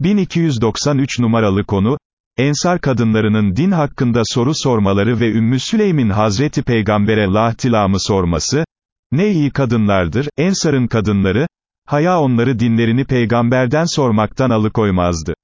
1293 numaralı konu, Ensar kadınlarının din hakkında soru sormaları ve Ümmü Süleym'in Hazreti Peygamber'e lahtilamı sorması, ne iyi kadınlardır, Ensar'ın kadınları, haya onları dinlerini peygamberden sormaktan alıkoymazdı.